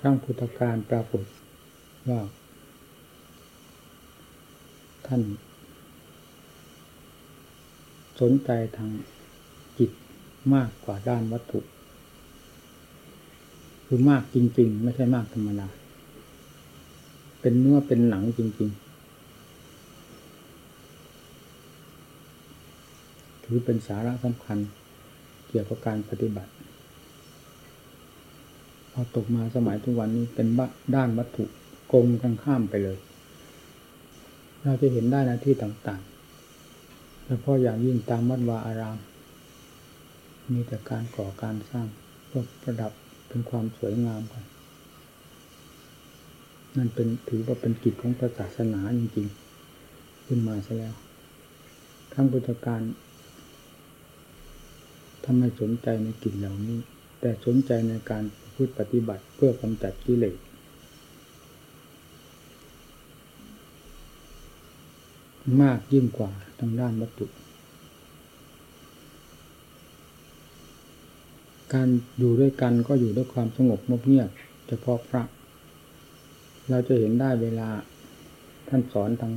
ครั้งพุทธการปรากฏว่า ท่าน สนใจทางจิตมากกว่าด้านวัตถุ คือมากจริง ๆ ไม่ใช่มากธรรมดาเป็นเนื้อเป็นหนังจริง ๆ ถือเป็นสาระสำคัญเกี่ยวกับการปฏิบัติ พอตกมาสมัยทุกวันนี้เป็นด้านวัตถุกลมกันข้ามไปเลย เราจะเห็นได้ในที่ต่างๆเฉพาะอย่างยิ่งตามวัดวาอาราม มีแต่การก่อการสร้างเพื่อประดับเป็นความสวยงามกันนั่นเป็นถือว่าเป็นกิจของศาสนาจริงๆ ขึ้นมาซะแล้วทั้งพุทธการทำไมสนใจในกิจเหล่านี้ แต่สนใจในการ พุทธปฏิบัติเพื่อกำจัดกิเลสมากยิ่งกว่าทางด้านวัตถุ การอยู่ด้วยกันก็อยู่ด้วยความสงบเงียบเฉพาะพระ เราจะเห็นได้เวลาท่านสอนทาง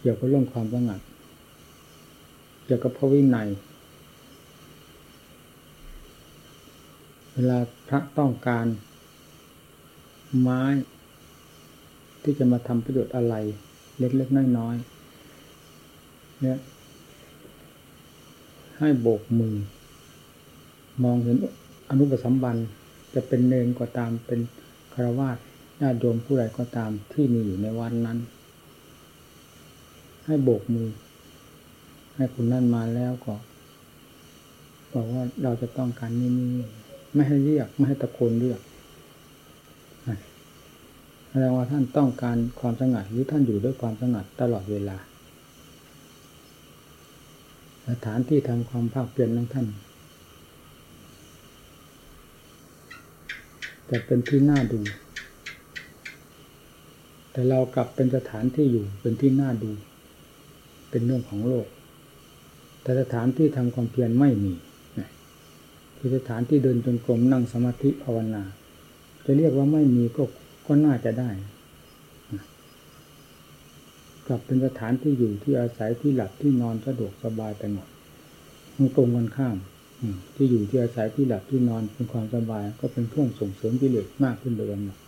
เกี่ยวกับเรื่องความสงัด เกี่ยวกับพระวินัย เวลาพระต้องการ ไม้ ที่จะมาทำประโยชน์อะไร เล็กๆน้อยๆเนี่ยให้โบกมือ มองเห็นอนุปสัมบันจะเป็นเนรก็ตามเป็นคารวาสญาติโยมผู้ใดก็ตามที่มีอยู่ในวันนั้น ให้โบกมือ ให้คุณนั่นมาแล้วก็บอกว่าเราจะต้องการนี่นี่ ไม่ให้เรียก ไม่ให้ตะโกนเรียกแสดงว่าท่านต้องการความสงัดหรือท่านอยู่ด้วยความสงัดตลอดเวลา สถานที่ทำความภาคเปลี่ยนของท่านจะเป็นที่น่าดู แต่เรากลับเป็นสถานที่อยู่เป็นที่น่าดู เป็นเรื่องของโลก แต่สถานที่ทำความเพียรไม่มี คือสถานที่เดินจงกรมนั่งสมาธิภาวนา จะเรียกว่าไม่มีก็ก็น่าจะได้กลับเป็นสถานที่อยู่ที่อาศัยที่หลับที่นอนสะดวกสบายไปหมดมันตรงกันข้ามที่อยู่ที่อาศัยที่หลับที่นอนเป็นความสบาย ก็เป็นเครื่องส่งเสริมกิเลสมากขึ้นโดยลำดับ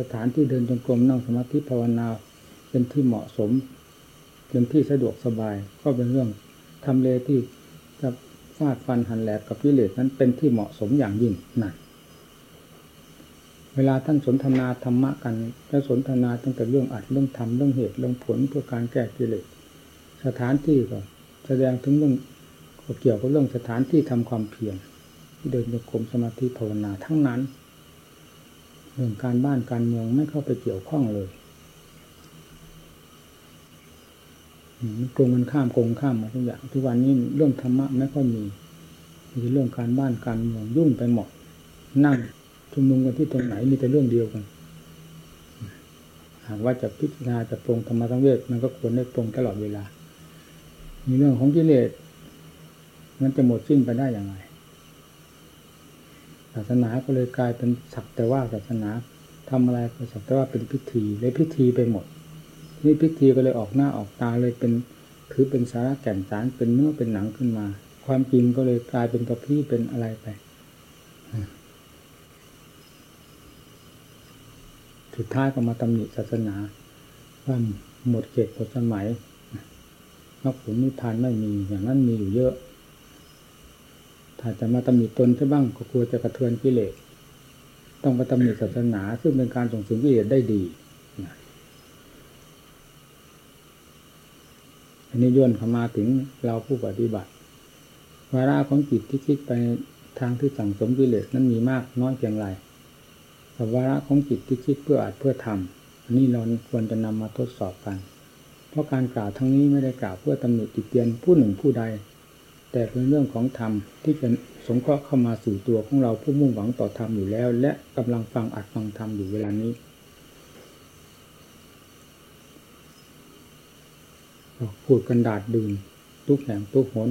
สถานที่เดินจงกรมนั่งสมาธิภาวนาเป็นที่เหมาะสมเป็นที่สะดวกสบาย ก็เป็นเรื่องทำเลที่จะ ฟาดฟันหันแหลกกับกิเลสนั้นเป็นที่เหมาะสมอย่างยิ่งนั่นเวลาท่านสนทนาธรรมะกันจะสนทนาตั้งแต่เรื่องอัดเรื่องทำเรื่องเหตุเรื่องผลเพื่อการแก้กิเลสสถานที่ก็แสดงถึงเรื่องเกี่ยวกับเรื่องสถานที่ทำความเพียรที่เดินโยกมสมาธิภาวนาทั้งนั้น เรื่องการบ้านการเมืองไม่เข้าไปเกี่ยวข้องเลย โกงกันข้ามโกงข้ามหมาทุกอย่าง ทุกวันนี้เรื่องธรรมะไม่ค่อยมีมีเรื่องการบ้านการเมืองยุ่งไปหมด นั่งชุมนุมกันที่ตรงไหนมีแต่เรื่องเดียวกันหากว่าจะพิจารณาจะปรงธรรมะทั้งเวทมันก็ควรได้ปรงตลอดเวลา มีเรื่องของกิเลสมันจะหมดสิ้นไปได้อย่างไรศาสนาก็เลยกลายเป็นสักแต่ว่าศาสนาทำอะไรก็สักแต่ว่าเป็นพิธีเลยพิธีไปหมด นี่พิธีก็เลยออกหน้าออกตาเลยเป็นถือเป็นสาระแก่นสารเป็นเนื้อเป็นหนังขึ้นมา ความจริงก็เลยกลายเป็นกระพี้เป็นอะไรไปสุดท้ายก็มาตำหนิศาสนาว่าหมดเขตหมดสมัยมรรคผลนิพพานไม่มีอย่างนั้นมีอยู่เยอะ ถ้าจะมาตำหนิตนใช่บ้างก็กลัวจะกระเทือนกิเลสต้องมาตำหนิศาสนา ซึ่งเป็นการส่งเสริมกิเลสได้ดี อันนี้ย่นเข้ามาถึงเราผู้ปฏิบัติวาระของจิตที่คิดไปทางที่สั่งสมกิเลสนั้นมีมากน้อยเพียงไรแต่วาระของจิตที่คิดเพื่ออาจเพื่อทำอันนี้เราควรจะนำมาทดสอบกัน เพราะการกล่าวทั้งนี้ไม่ได้กล่าวเพื่อตำหนิติเตียนผู้หนึ่งผู้ใด แต่เป็นเรื่องของธรรมที่จะสงเคราะห์เข้ามาสู่ตัวของเราผู้มุ่งหวังต่อธรรมอยู่แล้ว และกำลังฟังอัดฟังธรรมอยู่เวลานี้ พูดกันดาดดื่นทุกแห่งทุกหน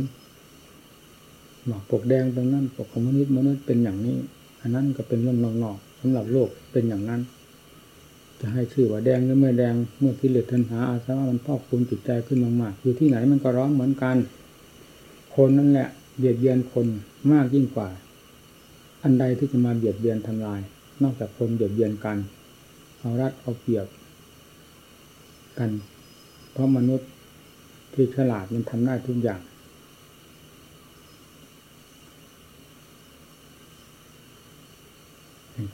บอกปกแดงตรงนั้นปกคอมมิวนิสต์มนุษย์เป็นอย่างนี้ อันนั้นก็เป็นเรื่องนอกๆสำหรับโลกเป็นอย่างนั้น จะให้ชื่อว่าแดงหรือไม่แดงเมื่อกิเหลสทันหาอาสวะมันพอกภูมิจิตใจขึ้นมากๆอยู่ที่ไหนมันก็ร้อนเหมือนกัน คนนั่นแหละเบียดเบียนคนมากยิ่งกว่า อันใดที่จะมาเบียดเบียนทำลาย นอกจากคนเบียดเบียนกันเอารัดเอาเปรียบกัน เพราะมนุษย์ ที่ฉลาดมันทำได้ทุกอย่าง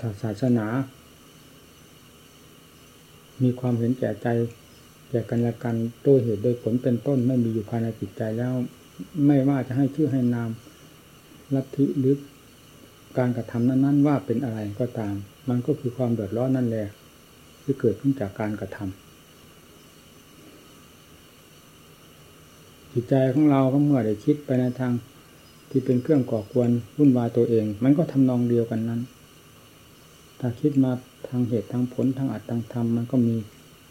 ถ้าศาสนา มีความเห็นแก่ใจ แก่กันและกันโดยเหตุโดยผลเป็นต้นไม่มีอยู่ภายในจิตใจแล้ว ไม่ว่าจะให้ชื่อให้นามลัทธิหรือการกระทำนั้น ๆ ว่าเป็นอะไรก็ตาม มันก็คือความเดือดร้อนนั่นแหละที่เกิดขึ้นจากการกระทำ จิตใจของเราก็เมื่อได้คิดไปในทางที่เป็นเครื่องก่อกวนวุ่นวายตัวเอง มันก็ทำนองเดียวกันนั้น ถ้าคิดมาทางเหตุทางผลทางอัตทางธรรมมันก็มี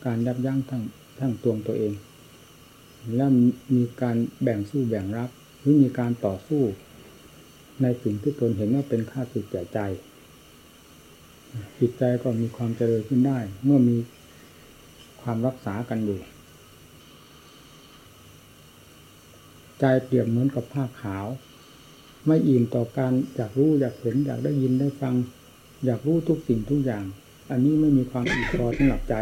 การยับยั้งทั้งทั้งตัวตัวเอง แล้วมีการแบ่งสู้แบ่งรับ หรือมีการต่อสู้ ในสิ่งที่ตนเห็นว่าเป็นค่าสุดแก่ใจ จิตใจก็มีความเจริญขึ้นได้ เมื่อมีความรักษากันอยู่ ใจเปรียบเหมือนกับผ้าขาว ไม่อิ่มต่อการอยากรู้อยากเห็นอยากได้ยินได้ฟัง อยากรู้ทุกสิ่งทุกอย่าง อันนี้ไม่มีความอิ่มพอสำหรับใจ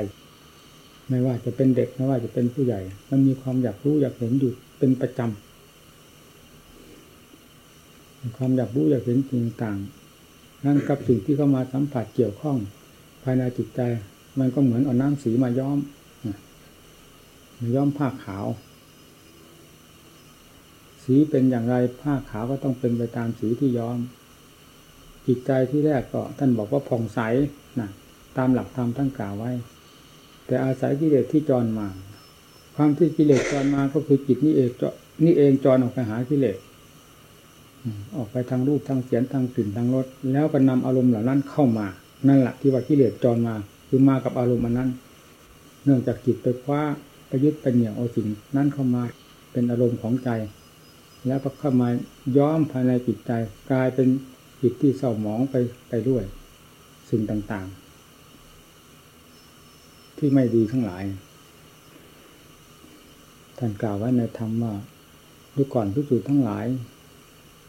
ไม่ว่าจะเป็นเด็กไม่ว่าจะเป็นผู้ใหญ่ มันมีความอยากรู้อยากเห็นอยู่เป็นประจำความอยากรู้อยากเห็นสิ่งต่างนั่นกับสิ่งที่เข้ามาสัมผัสเกี่ยวข้อง ภายในจิตใจ มันก็เหมือนเอาน้ำสีมาย้อมมาย้อมผ้าขาว สีเป็นอย่างไรผ้าขาวก็ต้องเป็นไปตามสีที่ย้อม จิตใจที่แรกก็ท่านบอกว่าผ่องใสนะตามหลักธรรมท่านกล่าวไว้ แต่อาศัยกิเลสที่จรมา ความที่กิเลสจรมาก็คือจิตนี่เองนี่เองจรออกไปหากิเลสออกไปทางรูปทางเสียงทางกลิ่นทางรสแล้วก็นำอารมณ์เหล่านั้นเข้ามา นั่นแหละที่ว่ากิเลสจรมา คือมากับอารมณ์นั้น เนื่องจากจิตไปคว้าไปยุทธ์ไปเหนี่ยวเอาสิ่งนั้นเข้ามาเป็นอารมณ์ของใจ แล้วก็เข้ามาย้อมภายในจิตใจกลายเป็นจิตที่เศร้าหมองไปไปด้วย สิ่งต่างๆ ที่ไม่ดีทั้งหลาย ท่านกล่าวไว้ในธรรมว่าดูก่อนทุกจุดทั้งหลาย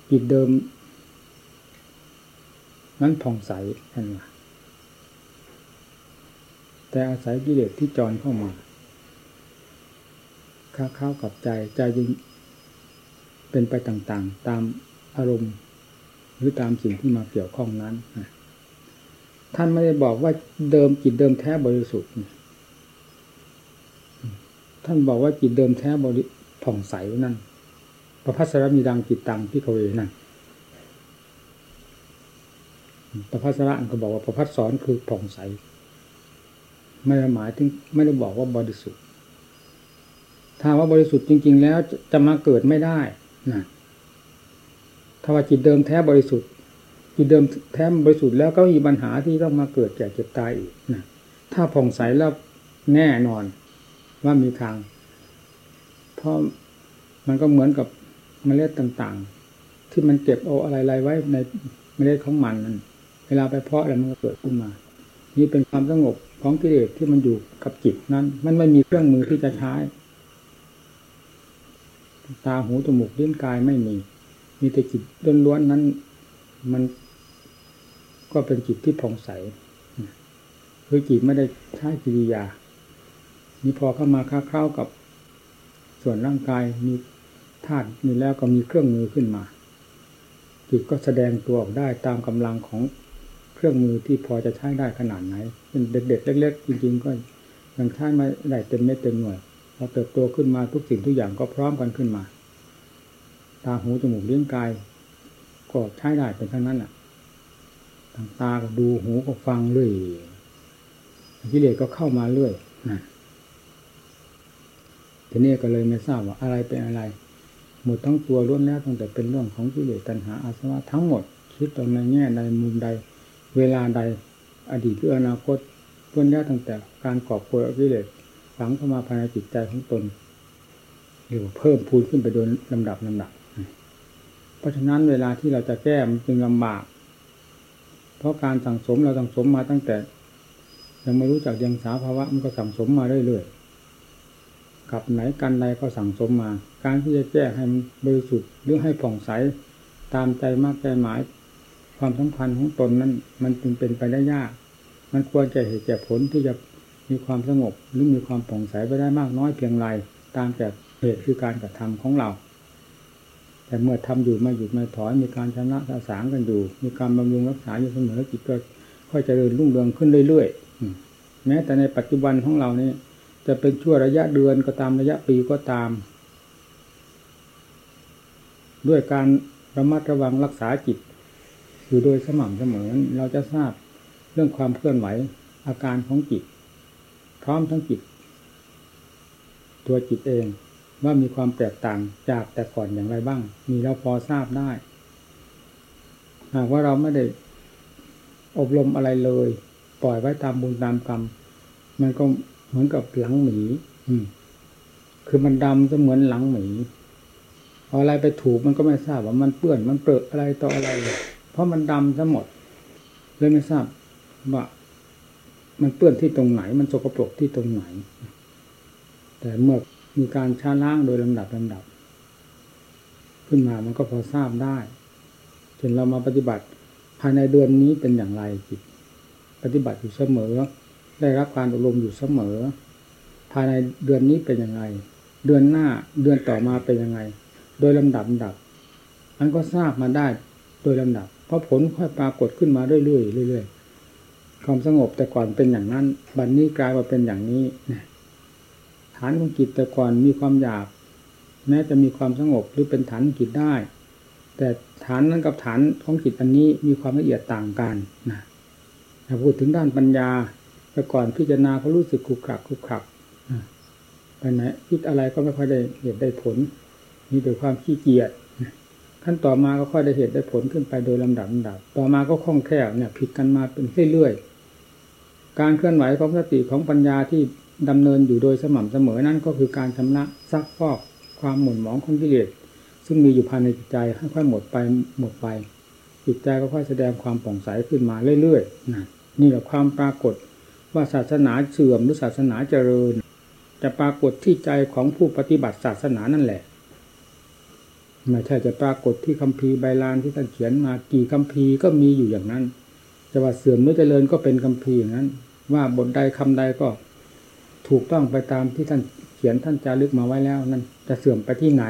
จิตเดิม นั้นผ่องใสท่านว่าแต่อาศัยกิเลสที่จรเข้ามาค้าเข้ากับใจใจจึง เป็นไปต่างๆ ตามอารมณ์ หรือตามสิ่งที่มาเกี่ยวข้องนั้นท่านไม่ได้บอกว่าเดิมจิตเดิมแท้บริสุทธิ์ท่านบอกว่าจิตเดิมแท้บริผ่องใสนั่นประพัสรมีดังจิตตังพิกเวนั่นประพัสระก็บอกว่าประพัสสอนคือผ่องใส ไม่ได้หมายถึงไม่ได้บอกว่าบริสุทธิ์ ถ้าว่าบริสุทธิ์จริง ๆ แล้วจะมาเกิดไม่ได้ นะถ้าว่าจิตเดิมแท้บริสุทธิ์ จิตเดิมแท้บริสุทธิ์แล้วก็มีปัญหาที่ต้องมาเกิดแก่เจ็บตายอีกนะถ้าผ่องใสแล้วแน่นอนว่ามีทาง เพราะมันก็เหมือนกับเมล็ดต่างๆ ที่มันเก็บเอาอะไรๆไว้ในเมล็ดของมันนั้นเวลาไปเพาะแล้วมันก็เกิดขึ้นมา นี่เป็นความสงบของกิเลสที่มันอยู่กับจิตนั้น มันไม่มีเครื่องมือที่จะใช้ ตาหูจมูกเลิ้นกายไม่มี มีแต่จิตล้วนๆนั้น มันก็เป็นจิตที่ผ่องใสคือจิตไม่ได้ใช้กิริยา นี่พอเข้ามาค้าเข้ากับส่วนร่างกายมีธาตุนี่แล้วก็มีเครื่องมือขึ้นมา จิตก็แสดงตัวออกได้ตามกำลังของเครื่องมือที่พอจะใช้ได้ขนาดไหนเป็นเด็กๆเล็กๆจริง ๆ ก็ยังใช้ไม่ได้เต็มเม็ดเต็มหน่วย พอเติบโตขึ้นมาทุกสิ่งทุกอย่างก็พร้อมกันขึ้นมา ตาหูจมูกเลี้ยงกาย ก็ใช้ได้เป็นทั้งนั้นแหละทางตาก็ดูหูก็ฟังเรื่อยกิเลสก็เข้ามาเรื่อยนะทีนี้ก็เลยไม่ทราบว่าอะไรเป็นอะไร หมดทั้งตัวล้วนแล้วตั้งแต่เป็นเรื่องของกิเลสตัณหาอาสวะทั้งหมด คิดตอนในแง่ใดมุมใด เวลาใดอดีตหรืออนาคตล้วนแล้วตั้งแต่การกอบโกยกิเลส ฝังเข้ามาภายในจิตใจของตนเรียว่เพิ่มพูนขึ้นไปโดยลำดับลำดับ เพราะฉะนั้นเวลาที่เราจะแก้มันจึงลำบาก เพราะการสั่งสมเราสั่งสมมาตั้งแต่ ยังไม่รู้จักยังสาภาวะมันก็สั่งสมมาเรื่อยๆกับไหนกันใดก็สั่งสมมา การที่จะแก้ให้บริสุทธิ์หรือให้ผ่องใสตามใจมากใจหมาย ความสำคัญของตนนั้น มันจึงเป็นไปได้ยาก มันควรจะเหตุแก่ผลที่จะ มีความสงบหรือมีความผ่องใสไปได้มากน้อยเพียงไรตามแต่เหตุคือการกระทำของเรา แต่เมื่อทำอยู่ไม่หยุดไม่ถอยมีการชนะสะสางกันอยู่ มีการบำรุงรักษาอยู่เสมอจิตก็ค่อยจเจริญรุ่งเรืองขึ้นเรื่อยๆแม้แต่ในปัจจุบันของเรานี่จะเป็นชั่วระยะเดือนก็ตามระยะปีก็ตาม ด้วยการระมัดระวังรักษาจิต อยู่โดยสม่ำเสมอเราจะทราบเรื่องความเคลื่อนไหวอาการของจิต พร้อมทั้งจิต ตัวจิตเองว่ามีความแตกต่างจากแต่ก่อนอย่างไรบ้าง มีเราพอทราบได้ หากว่าเราไม่ได้อบรมอะไรเลย ปล่อยไว้ตามบุญตามกรรม มันก็เหมือนกับหลังหมีอืมคือมันดำเสมือนหลังหมีเอาอะไรไปถูกมันก็ไม่ทราบว่ามันเปื้อนมันเปรอะอะไรต่ออะไร เพราะมันดำซะหมดเลยไม่ทราบว่า มันเปื้อนที่ตรงไหน มันสกปรกที่ตรงไหน แต่เมื่อมีการช้าล้างโดยลำดับลำดับ ขึ้นมามันก็พอทราบได้จนเรามาปฏิบัติภายในเดือนนี้เป็นอย่างไรจิตปฏิบัติอยู่เสมอ ได้รับการอบรมอยู่เสมอ ภายในเดือนนี้เป็นยังไงเดือนหน้าเดือนต่อมาเป็นยังไง โดยลำดับลำดับมันก็ทราบมาได้โดยลำดับ เพราะผลค่อยปรากฏขึ้นมาเรื่อยๆเรื่อยๆ ความสงบแต่ก่อนเป็นอย่างนั้น บัดนนี้กลายมาเป็นอย่างนี้ฐานของจิตแต่ก่อนมีความหยาบ แม้จะมีความสงบหรือเป็นฐานจิตได้ แต่ฐานนั้นกับฐานของจิตอันนี้มีความละเอียดต่างกันนะถ้าพูดถึงด้านปัญญาแต่ก่อนพิจารณาเขารู้สึกขุกขักขุกขักไปไหนคิดอะไรก็ไม่ค่อยได้เหตุได้ผลมีแต่ความขี้เกียจขั้นต่อมาก็ค่อยได้เหตุได้ผลขึ้นไปโดยลำดับลำดับ ต่อมาก็คล่องแคล่วเนี่ย ผิดกันมาเป็นเรื่อยๆ การเคลื่อนไหวของสติของปัญญาที่ดำเนินอยู่โดยสม่ำเสมอนั่นก็คือการชำระซักฟอกความหมุนหมองของกิเลสซึ่งมีอยู่ภายในจิตใจค่อยๆหมดไปหมดไป จิตใจก็ค่อยแสดงความผ่องใสขึ้นมาเรื่อยๆนะนี่แหละความปรากฏว่าศาสนาเสื่อมหรือศาสนาเจริญ จะปรากฏที่ใจของผู้ปฏิบัติศาสนานั่นแหละไม่ใช่จะปรากฏที่คัมภีร์ใบลานที่ท่านเขียนมากี่คัมภีร์ก็มีอยู่อย่างนั้น จะว่าเสื่อมหรือเจริญก็เป็นคัมภียงนั้น ว่าบทใดคำใดก็ถูกต้องไปตามที่ท่านเขียนท่านจารึกมาไว้แล้ว นั่นจะเสื่อมไปที่ไหน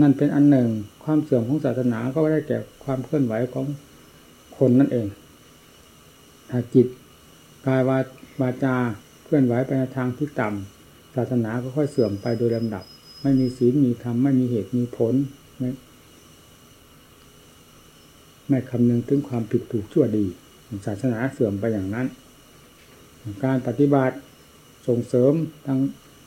นั่นเป็นอันหนึ่งความเสื่อมของศาสนาก็ได้แก่ความเคลื่อนไหวของคนนั่นเองถ้าจิตกายวาวาจาเคลื่อนไหวไปในทางที่ต่ำศาสนาก็ค่อยเสื่อมไปโดยลำดับ ไม่มีศีลมีธรรมไม่มีเหตุมีผล ไม่คำนึงถึงความผิดถูกชั่วดีศาสนาเสื่อมไปอย่างนั้น การปฏิบัติส่งเสริมทาง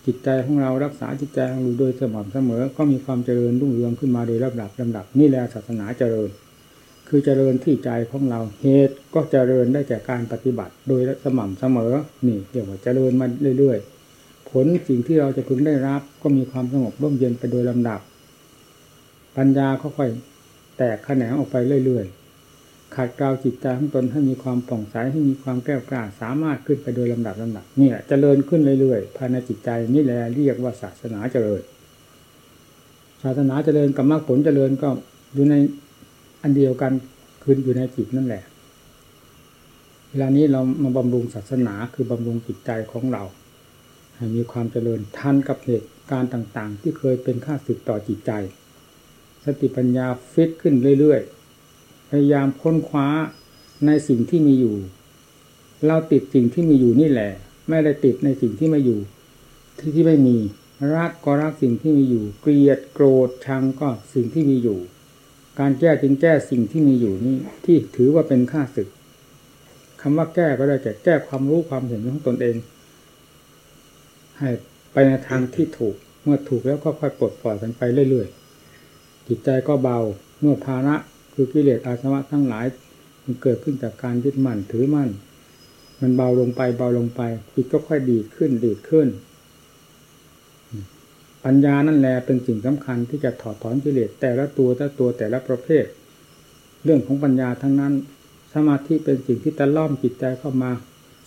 จิตใจของเรารักษาจิตใจของเราโดยสม่ำเสมอ ก็มีความเจริญรุ่งเรืองขึ้นมาโดยลำดับลำดับนี่แหละศาสนาเจริญ คือเจริญที่ใจของเราเหตุก็เจริญได้แก่การปฏิบัติ โดยสม่ำเสมอนี่เรียกว่าเจริญมาเรื่อยๆ ผลสิ่งที่เราจะพึงได้รับ ก็มีความสงบร่มเย็นไปโดยลำดับ ปัญญาค่อย แตกแขนงออกไปเรื่อยๆขัดเกลาจิตใจของตนให้มีความป่องใสให้มีความแก้วกล้าสามารถขึ้นไปโดยลำดับลำดับเนี่แหละเจริญขึ้นเรื่อยๆภายในจิตใจนี่แหละเรียกว่าศาสนาเจริญ ศาสนาเจริญกับมรรคผลเจริญก็อยู่ในอันเดียวกันคืนอยู่ในจิตนั่นแหละเวลานี้เรามาบำรุงศาสนาคือบำรุงจิตใจของเรา ให้มีความเจริญทันกับเหตุการณ์ต่าง ๆ ที่เคยเป็นค่าศึกต่อจิตใจ สติปัญญาฟิตขึ้นเรื่อยๆ พยายามค้นคว้าในสิ่งที่มีอยู่ เราติดสิ่งที่มีอยู่นี่แหละ ไม่ได้ติดในสิ่งที่ไม่อยู่ ที่ที่ไม่มี รักก็รักสิ่งที่มีอยู่ เกลียดโกรธชังก็สิ่งที่มีอยู่ การแก้จึงแก้สิ่งที่มีอยู่นี่ที่ถือว่าเป็นค่าศึกคำว่าแก้ก็ได้แก่แก้ความรู้ความเห็นของตนเอง ให้ไปในทางที่ถูกเมื่อถูกแล้วก็ค่อยปลดปล่อยกันไปเรื่อยๆ จิตใจก็เบาเมื่อภาระคือกิเลสอาสวะทั้งหลาย มันเกิดขึ้นจากการยึดมั่นถือมั่น มันเบาลงไปเบาลงไปจิตก็ค่อยดีขึ้นดีขึ้น ปัญญานั่นแหละเป็นสิ่งสำคัญที่จะถอดถอนกิเลสแต่ละตัวแต่ละตัวแต่ละประเภท เรื่องของปัญญาทั้งนั้น สมาธิเป็นสิ่งที่ตะล่อมจิตใจเข้ามา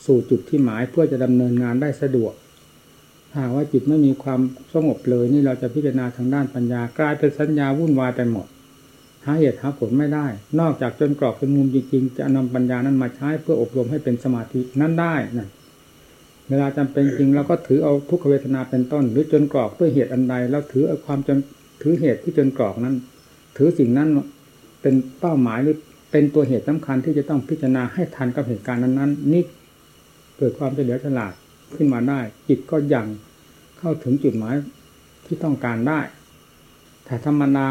สู่จุดที่หมายเพื่อจะดำเนินงานได้สะดวก หากว่าจิตไม่มีความสงบเลยนี่เราจะพิจารณาทางด้านปัญญากลายเป็นสัญญาวุ่นวายไปหมดหาเหตุหาผลไม่ได้ นอกจากจนกรอบเป็นมุมจริงๆ จะนำปัญญานั้นมาใช้เพื่ออบรมให้เป็นสมาธินั้นได้นะเวลาจำเป็นจริงเราก็ถือเอาทุกขเวทนาเป็นต้น หรือจนกรอบด้วยเหตุอันใดแล้วถือเอาความจนถือเหตุที่จนกรอบนั้น ถือสิ่งนั้นเป็นเป้าหมายหรือเป็นตัวเหตุสำคัญที่จะต้องพิจารณาให้ทันกับเหตุการณ์นั้นๆนี่เกิดความเฉลียวฉลาด ขึ้นมาได้ จิตก็ยังเข้าถึงจุดหมายที่ต้องการได้ แต่ธรรมนา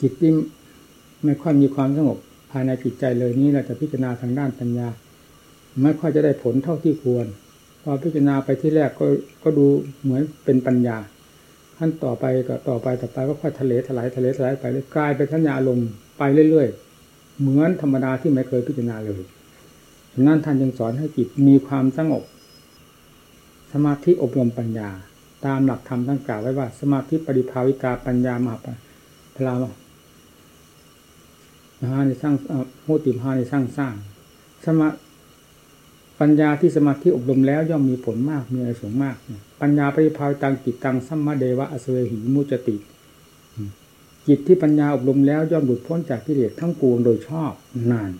จิตที่ไม่ค่อยมีความสงบภายในจิตใจเลยนี้เราจะพิจารณาทางด้านปัญญา ไม่ค่อยจะได้ผลเท่าที่ควร พอพิจารณาไปที่แรกก็ก็ดูเหมือนเป็นปัญญาขั้นต่อไปก็ต่อไปต่อไปก็ค่อยทะเลถลายทะเลถลายไปเลยกลายเป็นสัญญาลมไปเรื่อยๆ เหมือนธรรมดาที่ไม่เคยพิจารณาเลย นั้นท่านยังสอนให้จิตมีความสงบ สมาธิอบรมปัญญา ตามหลักธรรมทั้งกล่าวไว้ว่า สมาธิปริภาวิกาปัญญามหาพลามหาในสร้างโหติมหาในสร้างสร้าง สมาปัญญาที่สมาธิอบรมแล้วย่อมมีผลมากมีอะไรสูงมาก ปัญญาปริภาวิตังจิตตังสัมมาเดวะอสเวหิมุจติจิตที่ปัญญาอบรมแล้วย่อมหลุดพ้นจากกิเลสทั้งปวงโดยชอบนาน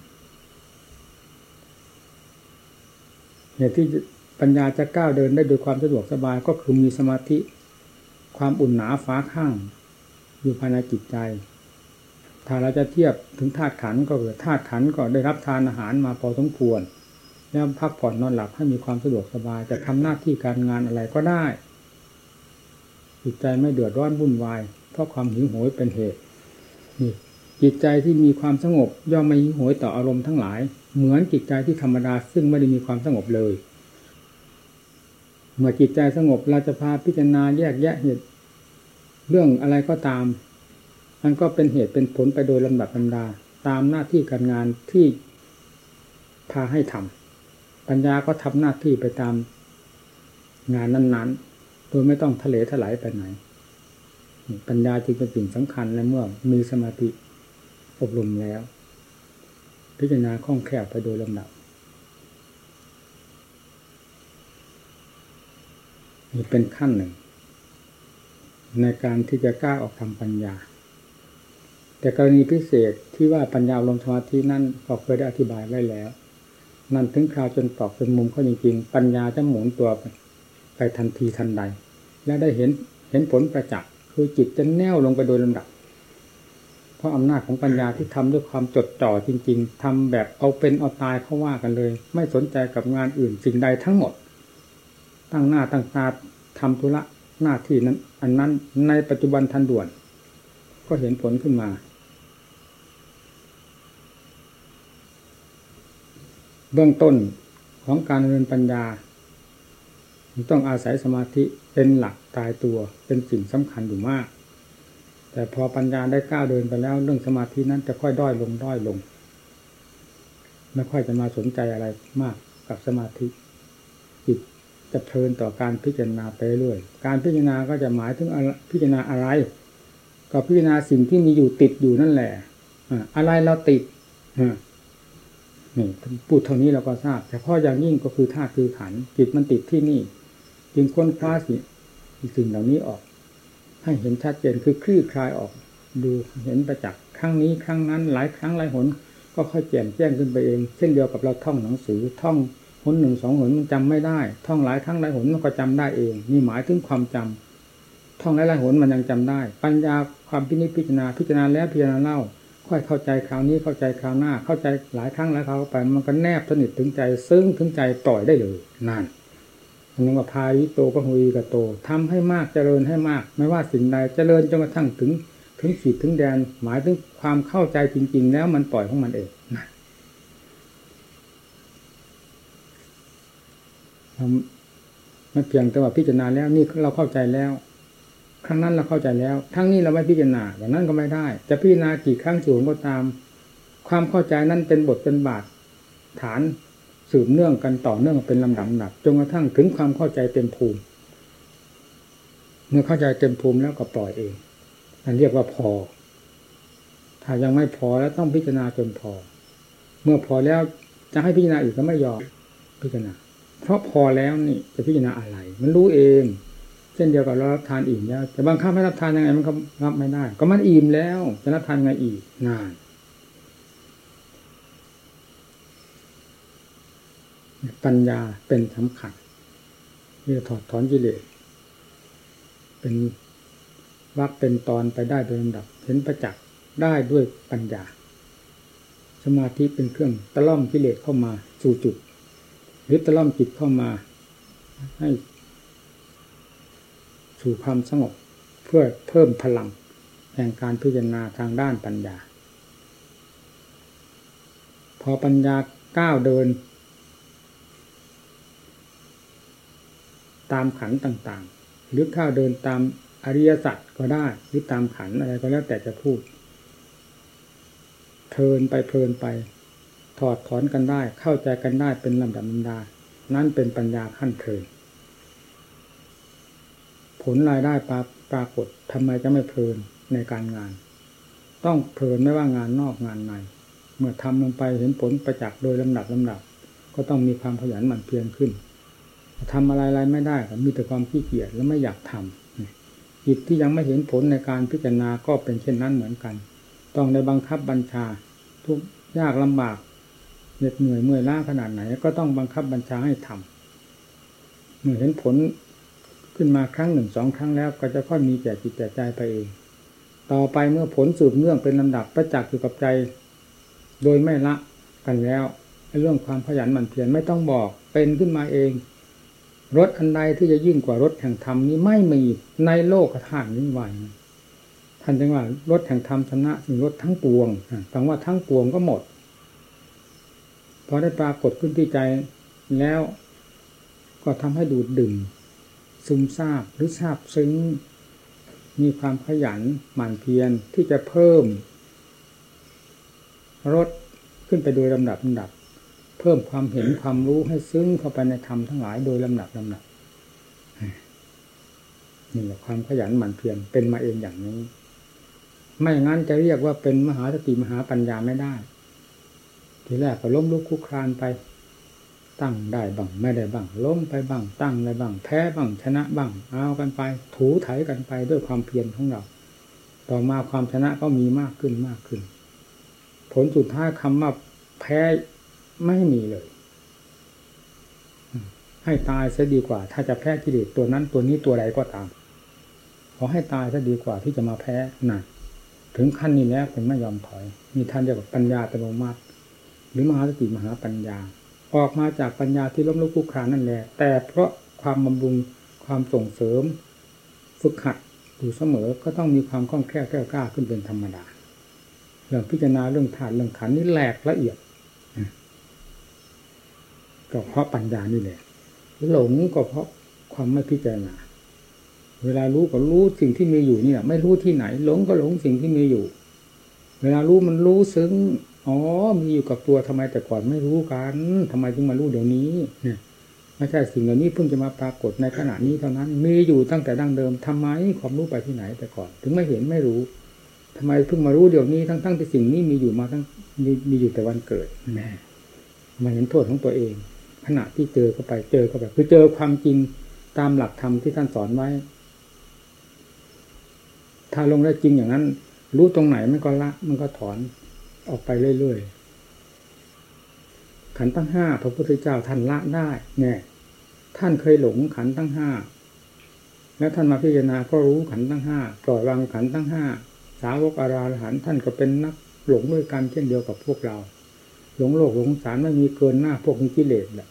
เนี่ยที่ปัญญาจะก้าวเดินได้โดยความสะดวกสบายก็คือมีสมาธิ ความอุ่นหนาฟ้าข้าง อยู่ภายในจิตใจ ถ้าเราจะเทียบถึงธาตุขันก็คือธาตุขันก็ได้รับทานอาหารมาพอสมควรแล้วพักผ่อนนอนหลับให้มีความสะดวกสบายจะทำหน้าที่การงานอะไรก็ได้จิตใจไม่เดือดร้อนวุ่นวายเพราะความหิวโหยเป็นเหตุนี่จิตใจที่มีความสงบย่อมไม่หิวโหยต่ออารมณ์ทั้งหลาย เหมือนจิตใจที่ธรรมดาซึ่งไม่ได้มีความสงบเลย เมื่อจิตใจสงบเราจะพาพิจารณาแยกแยะเหตุเรื่องอะไรก็ตาม มันก็เป็นเหตุเป็นผลไปโดยลำดับลำดา ตามหน้าที่การงานที่พาให้ทำปัญญาก็ทำหน้าที่ไปตามงานนั้นๆ โดยไม่ต้องทะเลถลายไปไหน ปัญญาจึงเป็นสิ่งสำคัญและเมื่อมีสมาธิอบรมแล้ว พิจารณาคล่องแคล่วไปโดยลำดับนี่เป็นขั้นหนึ่ง ในการที่จะกล้าออกทำปัญญา แต่กรณีพิเศษที่ว่าปัญญาลงสมาธินั่นก็เคยได้อธิบายไว้แล้ว นั่นถึงคราวจนตอกจนมุมเขาจริงๆ ปัญญาจะหมุนตัวไปไปทันทีทันใด และได้เห็นเห็นผลประจักษ์คือจิตจะแน่วลงไปโดยลำดับ เพราะอำนาจของปัญญาที่ทำด้วยความจดจ่อจริง ๆทำแบบเอาเป็นเอาตายเขาว่ากันเลย ไม่สนใจกับงานอื่นสิ่งใดทั้งหมด ตั้งหน้าตั้งตาทำธุระหน้าที่นั้น อันนั้นในปัจจุบันทันด่วน ก็เห็นผลขึ้นมา เบื้องต้นของการเรียนปัญญาต้องอาศัยสมาธิเป็นหลักตายตัวเป็นสิ่งสำคัญอยู่มาก แต่พอปัญญาได้ก้าวเดินไปแล้ว เรื่องสมาธินั้นจะค่อยด้อยลงด้อยลงไม่ค่อยจะมาสนใจอะไรมากกับสมาธิจิตจะเพลินต่อการพิจารณาไปเรื่อยการพิจารณาก็จะหมายถึงพิจารณาอะไร ก็พิจารณาสิ่งที่มีอยู่ติดอยู่นั่นแหละอะไรเราติดนี่พูดเท่านี้เราก็ทราบ แต่พ่ออย่างยิ่งก็คือธาตุคือขันจิตมันติดที่นี่ จึงค้นคว้าสิสิ่งเหล่านี้ออก ให้เห็นชัดเจนคือคลี่คลายออก ดูเห็นประจักษ์ครั้งนี้ครั้งนั้น หลายครั้งหลายหน ก็ค่อยแจ่มแจ้งขึ้นไปเอง เช่นเดียวกับเราท่องหนังสือท่องหนหนึ่งสองหนมันจำไม่ได้ ท่องหลายครั้งหลายหนมันก็จำได้เองนี่หมายถึงความจำท่องหลายหลายหนมันยังจำได้ ปัญญาความพินิจพิจารณาพิจารณาแล้วพิจารณาเล่า ค่อยเข้าใจคราวนี้เข้าใจคราวหน้า เข้าใจหลายครั้งหลายคราวไป มันก็แนบสนิทถึงใจ ซึ้งถึงใจปล่อยได้เลยนั่น นึกว่าพายิโตก็หุยกโตทำให้มากเจริญให้มาก ไม่ว่าสิ่งใดเจริญจนกระทั่งถึง ถึงขีดถึงแดน หมายถึงความเข้าใจจริง ๆ แล้วมันปล่อยของมันเองนะมันเพียงแต่ว่าพิจารณาแล้วนี่เราเข้าใจแล้ว ครั้งนั้นเราเข้าใจแล้วทั้งนี้เราไม่พิจารณาอย่างนั้นก็ไม่ได้ จะพิจารณากี่ครั้งกี่หนก็ตาม ความเข้าใจนั้นเป็นบทเป็นบาทฐาน สืบเนื่องกันต่อเนื่องเป็นลำดับหนักจนกระทั่งถึงความเข้าใจเต็มภูมิ เมื่อเข้าใจเต็มภูมิแล้วก็ปล่อยเองนั่นเรียกว่าพอ ถ้ายังไม่พอแล้วต้องพิจารณาจนพอ เมื่อพอแล้วจะให้พิจารณาอีกก็ไม่ยอมพิจารณา เพราะพอแล้วนี่จะพิจารณาอะไร มันรู้เอง เช่นเดียวกับเรารับทานอิ่มแล้วแต่บางครั้งไม่รับทานยังไงมันก็รับไม่ได้ ก็มันอิ่มแล้ว จะรับทานไงอีกนาน ปัญญาเป็นสำคัญที่จะถอดถอนกิเลสเป็นวักเป็นตอนไปได้โดยลำดับ เห็นประจักษ์ได้ด้วยปัญญา สมาธิเป็นเครื่องตะล่อมกิเลสเข้ามาสู่จุด หรือตะล่อมจิตเข้ามา ให้ สู่ความสงบเพื่อเพิ่มพลังแห่งการพิจารณาทางด้านปัญญา พอปัญญาก้าวเดิน ตามขันต่างๆ หรือข้าวเดินตามอริยสัจก็ได้หรือตามขันอะไรก็แล้วแต่จะพูด เพลินไปเพลินไป ถอดถอนกันได้ เข้าใจกันได้เป็นลำดับลำดา นั่นเป็นปัญญาขั้นเพลินผลรายได้ปราปรากฏทำไมจะไม่เพลินในการงาน ต้องเพลินไม่ว่างานนอกงานใน เมื่อทำลงไปเห็นผลประจักษ์โดยลำดับลำดับ ก็ต้องมีความขยันหมั่นเพียรขึ้น ทำอะไรอะไรไม่ได้ก็มีแต่ความขี้เกียจและไม่อยากทำจิตที่ยังไม่เห็นผลในการพิจารณาก็เป็นเช่นนั้นเหมือนกัน ต้องในบังคับบัญชา ทุกยากลำบากเหน็ดเหนื่อยเมื่อยล้าขนาดไหน ก็ต้องบังคับบัญชาให้ทำเมื่อเห็นผลขึ้นมาครั้งหนึ่งสองครั้งแล้วก็จะค่อยมีแก่จิตแก่ใจไปเอง ต่อไปเมื่อผลสืบเนื่องเป็นลำดับประจักษ์อยู่กับใจ โดยไม่ละกันแล้วเรื่องความขยันหมั่นเพียรไม่ต้องบอกเป็นขึ้นมาเอง รถอันใดที่จะยิ่งกว่ารถแห่งธรรมนี้ไม่มีในโลกธาตุนี้วันท่านจึงว่ารถแห่งธรรมชนะสิ่งรถทั้งปวงฟังว่าทั้งปวงก็หมดพอได้ปรากฏขึ้นที่ใจแล้ว ก็ทำให้ดูดดื่มซึมซาบหรือซาบซึ้งมีความขยันหมั่นเพียรที่จะเพิ่มรถขึ้นไปโดยลำดับลำดับ เพิ่มความเห็นความรู้ให้ซึ้งเข้าไปในธรรมทั้งหลายโดยลำดับลำดับนี่แหละความขยันหมั่นเพียรเป็นมาเองอย่างนี้ ไม่งั้นจะเรียกว่าเป็นมหาสติมหาปัญญาไม่ได้ ทีแรกก็ล้มลุกคุกคลานไป ตั้งได้บ้างไม่ได้บ้างล้มไปบ้าง ตั้งได้บ้างแพ้บ้างชนะบ้างเอากันไป ถูไถกันไปด้วยความเพียรของเรา ต่อมาความชนะก็มีมากขึ้นมากขึ้น ผลสุดท้ายคำว่าแพ้ ไม่มีเลย ให้ตายซะดีกว่า ถ้าจะแพ้กิเลสตัวนั้นตัวนี้ตัวใดก็ตาม ขอให้ตายซะดีกว่าที่จะมาแพ้นั่นถึงขั้นนี้แล้วเป็นไม่ยอมถอย มีท่านเรียกว่าปัญญาตโนมัติหรือมหาสติมหาปัญญา ออกมาจากปัญญาที่ล้มลุกคุกคานนั่นแหละ แต่เพราะความบำรุงความส่งเสริม ฝึกหัดอยู่เสมอก็ต้องมีความคล่องแคล่วแก้วกล้าขึ้นเป็นธรรมดาเรื่องพิจารณาเรื่องธาตุเรื่องขันนี้แหลกละเอียด ก็เพราะปัญญานี่แหละ หลงก็เพราะความไม่พิจารณา เวลารู้ก็รู้สิ่งที่มีอยู่นี่แหละไม่รู้ที่ไหน หลงก็หลงสิ่งที่มีอยู่ เวลารู้มันรู้ซึ้งอ๋อมีอยู่กับตัวทำไมแต่ก่อนไม่รู้กันทำไมถึงมารู้เดี๋ยวนี้เนี่ยไม่ใช่สิ่งเหล่านี้เพิ่งจะมาปรากฏในขณะนี้เท่านั้น มีอยู่ตั้งแต่ดั้งเดิมทำไมความรู้ไปที่ไหนแต่ก่อน ถึงไม่เห็นไม่รู้ทำไมเพิ่งมารู้เดี๋ยวนี้ทั้งๆทที่สิ่งนี้มีอยู่มาทั้งมีมีอยู่แต่วันเกิดแม่มาเห็นโทษของตัวเอง ขณะที่เจอเข้าไปเจอเข้าไป คือเจอความจริงตามหลักธรรมที่ท่านสอนไว้ ถ้าลงได้จริงอย่างนั้น รู้ตรงไหนมันก็ละ มันก็ถอนออกไปเรื่อยๆขันตั้งห้าพระพุทธเจ้าท่านละได้เนี่ยท่านเคยหลงขันตั้งห้าแล้วท่านมาพิจารณาก็รู้ขันตั้งห้าปล่อยวางขันตั้งห้าสาวกอาราหันท่านก็เป็นนักหลงด้วยกันเช่นเดียวกับพวกเรา หลงโลกหลงสารไม่มีเกินหน้าพวกมีกิเลสแหละ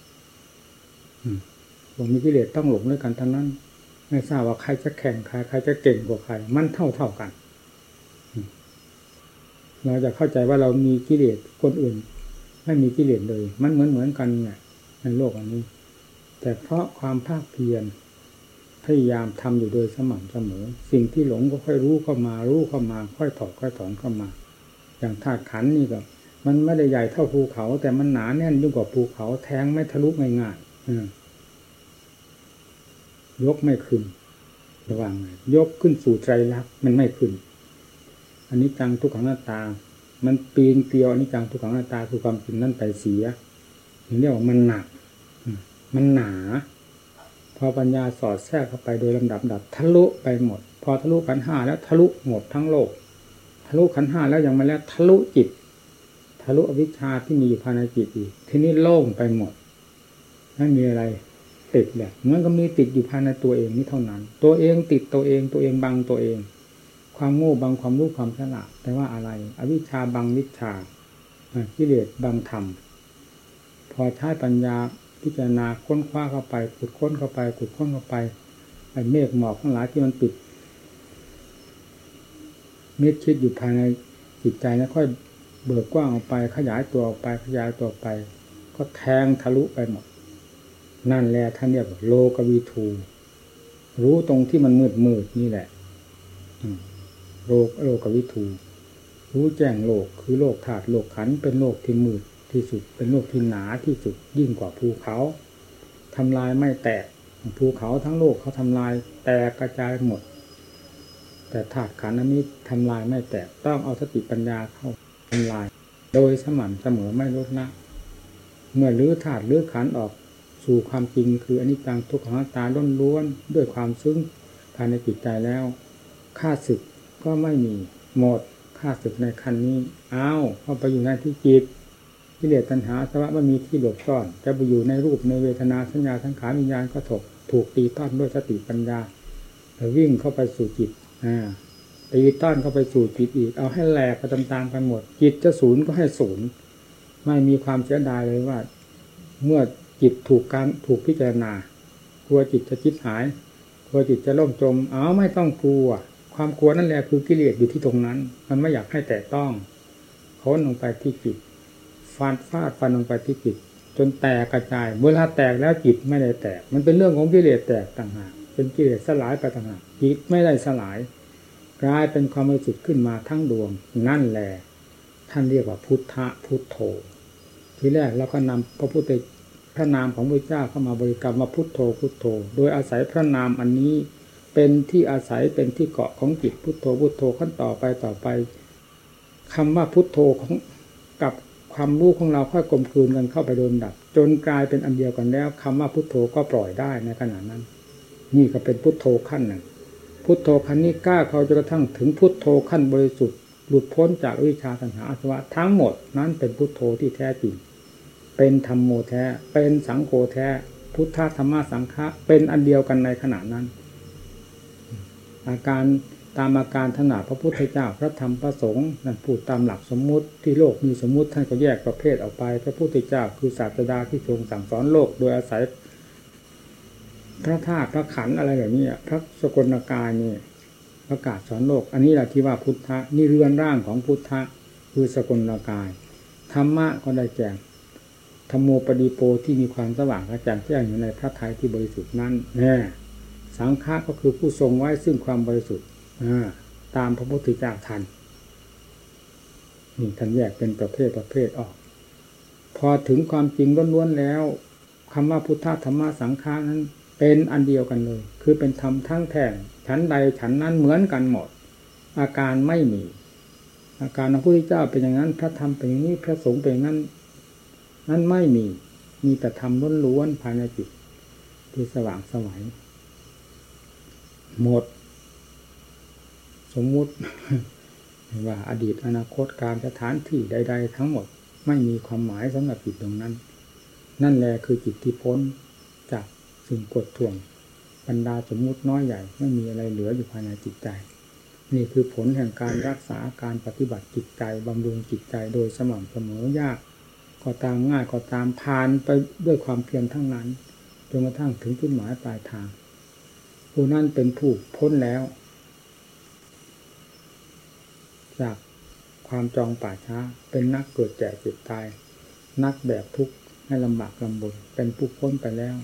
พวกมีกิเลสต้องหลงด้วยกันทั้งนั้น ไม่ทราบว่าใครจะแข่งใครใครจะเก่งกว่าใคร มันเท่าเท่ากันเราจะเข้าใจว่าเรามีกิเลสคนอื่น ไม่มีกิเลสเลย มันเหมือนเหมือนกันไงในโลกอันนี้ แต่เพราะความภาคเพียรพยายามทำอยู่โดยสม่ำเสมอ สิ่งที่หลงก็ค่อยรู้เข้ามา รู้เข้ามา ค่อยถอดค่อยถอนเข้ามา อย่างธาตุขันนี่ก็มันไม่ได้ใหญ่เท่าภูเขา แต่มันหนาแน่นยิ่งกว่าภูเขาแทงไม่ทะลุง่ายๆ ยกไม่ขึ้น ระวังยกขึ้นสู่ใจรักมันไม่ขึ้น อันนี้จังทุกขังหน้าตา มันปีนเกลียวอันิจจังทุกขังอนัตตาคือความจริงนั่นไปเสียถึงเรียกว่ามันหนัก มันหนา พอปัญญาสอดแทรกเข้าไปโดยลำดับดับทะลุไปหมด พอทะลุขันห้าแล้วทะลุหมดทั้งโลก ทะลุขันห้าแล้วยังไม่แล้วทะลุจิต ทะลุอวิชชาที่มีอยู่ภายในจิตอีก ทีนี้โล่งไปหมดไม่มีอะไร ติดแหละมันก็มีติดอยู่ภายในตัวเองนี่เท่านั้น ตัวเองติดตัวเองตัวเองบังตัวเอง ความโง่บังความรู้ความฉลาดแต่ว่าอะไร อวิชชาบังวิชากิเลสบังธรรมพอใช้ปัญญาพิจารณาค้นคว้าเข้าไปขุดค้นเข้าไปขุดค้นเข้าไปไอ้เมฆหมอกทั้งหลายที่มันปิด เม็ดคิดอยู่ภายในจิตใจนะค่อยเบิกกว้างออกไป ขยายตัวออกไปขยายตัวไป ก็แทงทะลุไปหมด นั่นแหละท่านเรียกว่าโลกวีทูรู้ตรงที่มันมืดมืดนี่แหละโลกโลกวิทูรู้แจ้งโลกคือโลกธาตุโลกขันเป็นโลกที่มืดที่สุด เป็นโลกที่หนาที่สุดยิ่งกว่าภูเขาทำลายไม่แตกภูเขาทั้งโลกเขาทำลายแตกกระจายหมด แต่ธาตุขันอันนี้ทำลายไม่แตกต้องเอาสติปัญญาเข้าทำลาย โดยสม่ำเสมอไม่ลดละเมื่อลื้อธาตุลื้อขันออก สู่ความจริงคืออนิจจังทุกขังตาล้นล้วนด้วยความซึ้งภายในจิตใจแล้วค่าศึกก็ไม่มีหมดค่าศึกในคันนี้อ้าวเข้าไปอยู่ในที่จิตกิเลสตัณหาสวะมันมีที่หลบซ่อนจะไปอยู่ในรูปในเวทนาสัญญาสังขารวิญญาณก็ถกถูกตีต้อนด้วยสติปัญญาแล้ววิ่งเข้าไปสู่จิตอ่าตีต้อนเข้าไปสู่จิตอีก เอาให้แหลกไปตามๆกันหมด จิตจะศูนย์ก็ให้ศูนย์ไม่มีความเสียดายเลยว่า เมื่อ จิตถูกการถูกพิจารณากลัวจิตจะจิตหายกลัวจิตจะล่มจมเอาไม่ต้องกลัว ความกลัวนั่นแหละคือกิเลสอยู่ที่ตรงนั้น มันไม่อยากให้แต่ต้องค้นลงไปที่จิตฟันฟาดฟันลงไปที่จิตจนแตกกระจายเวลาแตกแล้วจิตไม่ได้แตก มันเป็นเรื่องของกิเลสแตกต่างหากเป็นกิเลสสลายไปต่างหากจิตไม่ได้สลาย กลายเป็นความบริสุทธิ์ขึ้นมาทั้งดวงนั่นแหละท่านเรียกว่าพุทธะพุทโธทีแรกเราก็นำพระพุทธ พระนามของพระเจ้าเข้ามาบริกรรมมาพุทโธพุทโธ โดยอาศัยพระนามอันนี้เป็นที่อาศัยเป็นที่เกาะของจิตพุทโธพุทโธขั้นต่อไปต่อไปคำว่าพุทโธของกับความรู้ของเราค่อยกลมกลืนกันเข้าไปโดนดับ จนกลายเป็นอันเดียวกันแล้วคำว่าพุทโธก็ปล่อยได้ในขณะนั้น นี่ก็เป็นพุทโธขั้นหนึ่ง พุทโธขั้นนี้กล้าเขาจนกระทั่งถึงพุทโธขั้นบริสุทธิ์หลุดพ้นจากวิชาตัณหาอาสวะทั้งหมดนั้นเป็นพุทโธที่แท้จริง เป็นธรรมโมแท้ เป็นสังโฆแท้ พุทธธรรมสังฆะเป็นอันเดียวกันในขณะนั้น อาการตามอาการถนัดพระพุทธเจ้าพระธรรมพระสงฆ์นั่นพูดตามหลักสมมุติที่โลกมีสมมุติท่านก็แยกประเภทออกไป พระพุทธเจ้าคือศาสดาที่ทรงสั่งสอนโลกโดยอาศัย พระธาตุพระขันอะไรแบบนี้พระสกลกายนี่ประกาศสอนโลก อันนี้แหละที่ว่าพุทธะนี่เรือนร่างของพุทธะคือสกลกายธรรมะก็ได้แจง ธรรมโมปดีโปที่มีความสว่างกระจ่างแจ้งอยู่ในพระทัยที่บริสุทธิ์นั้นแน่สังฆะก็คือผู้ทรงไว้ซึ่งความบริสุทธิ์ตามพระพุทธเจ้าทันนี่ท่านแยกเป็นประเภทประเภทออก พอถึงความจริงล้วนๆแล้วคำว่าพุทธธรรมสังฆานั้น เป็นอันเดียวกันเลย คือเป็นธรรมทั้งแท่งชั้นใดชั้นนั้นเหมือนกันหมด อาการไม่มี อาการของพระพุทธเจ้าเป็นอย่างนั้น พระธรรมเป็นอย่างนี้พระสงฆ์เป็นอย่างนั้น นั้นไม่มี มีแต่ธรรมล้วนๆภายในจิต ที่สว่างสวัยหมด สมมุติว่าอดีตอนาคตการสถานที่ใด ๆ ทั้งหมดไม่มีความหมายสำหรับจิตตรงนั้น นั่นแหละคือจิตที่พ้นจากสิ่งกดท่วงบรรดาสมมุติน้อยใหญ่ ไม่มีอะไรเหลืออยู่ภายในจิตใจ นี่คือผลแห่งการรักษาการปฏิบัติจิตใจบำรุงจิตใจโดยสม่ำเสมอยาก ก็ตามง่ายก็ตามผ่านไปด้วยความเพียรทั้งนั้นจนกระทั่งถึงจุดหมายปลายทาง ผู้นั้นเป็นผู้พ้นแล้ว จากความจองป่าช้า เป็นนักเกิดแก่เจ็บตาย นักแบบทุกข์ให้ลำบากลำบนเป็นผู้พ้นไปแล้ว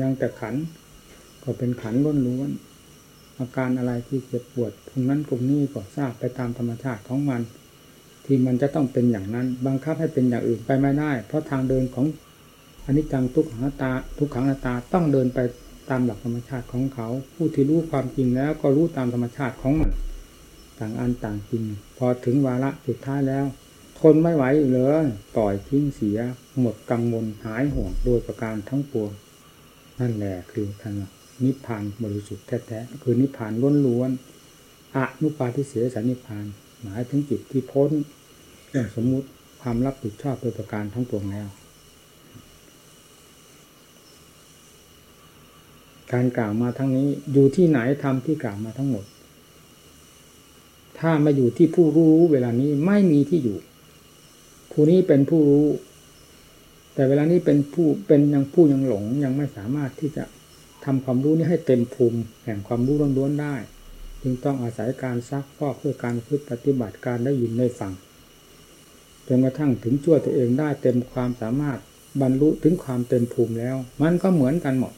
ยังแต่ขันก็เป็นขันล้นล้วนอาการอะไรที่เจ็บปวดตรงนั้นตรงนี้ก็ทราบไปตามธรรมชาติของมัน ที่มันจะต้องเป็นอย่างนั้น บังคับให้เป็นอย่างอื่นไปไม่ได้ เพราะทางเดินของอนิจจังทุกขังตา ทุกขังตาต้องเดินไปตามหลักธรรมชาติของเขา ผู้ที่รู้ความจริงแล้วก็รู้ตามธรรมชาติของมัน ต่างอันต่างจริง พอถึงวาระสุดท้ายแล้ว ทนไม่ไหวอีกเลยปล่อยทิ้งเสีย หมดกังวลหายห่วงโดยประการทั้งปวงนั่นแหละคือท่านนิพพานบริสุทธิ์แท้ๆคือนิพพานล้วนๆอนุปาทิเสสนิพพาน หมายถึงจิตที่พ้นเรื่องสมมุติความรับผิดชอบโดยประการทั้งปวงแล้ว การกล่าวมาทั้งนี้อยู่ที่ไหนทำที่กล่าวมาทั้งหมด ถ้ามาอยู่ที่ผู้รู้เวลานี้ไม่มีที่อยู่ ผู้นี้เป็นผู้รู้ แต่เวลานี้เป็นผู้เป็นยังผู้ยังหลงยังไม่สามารถที่จะทำความรู้นี้ให้เต็มภูมิแห่งความรู้ล้วนๆได้ จึงต้องอาศัยการซักฟอกเพื่อการพึ่ปฏิบัติการได้ยินได้ฟังจนกระทั่งถึงช่วตัวเองได้เต็มความสามารถบรรลุถึงความเต็มภูมิแล้ว มันก็เหมือนกันหมด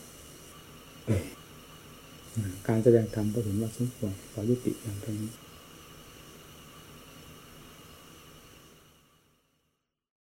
การแสดงธรรมก็เห็นว่าสมควรขอยุติอย่างเท่านี้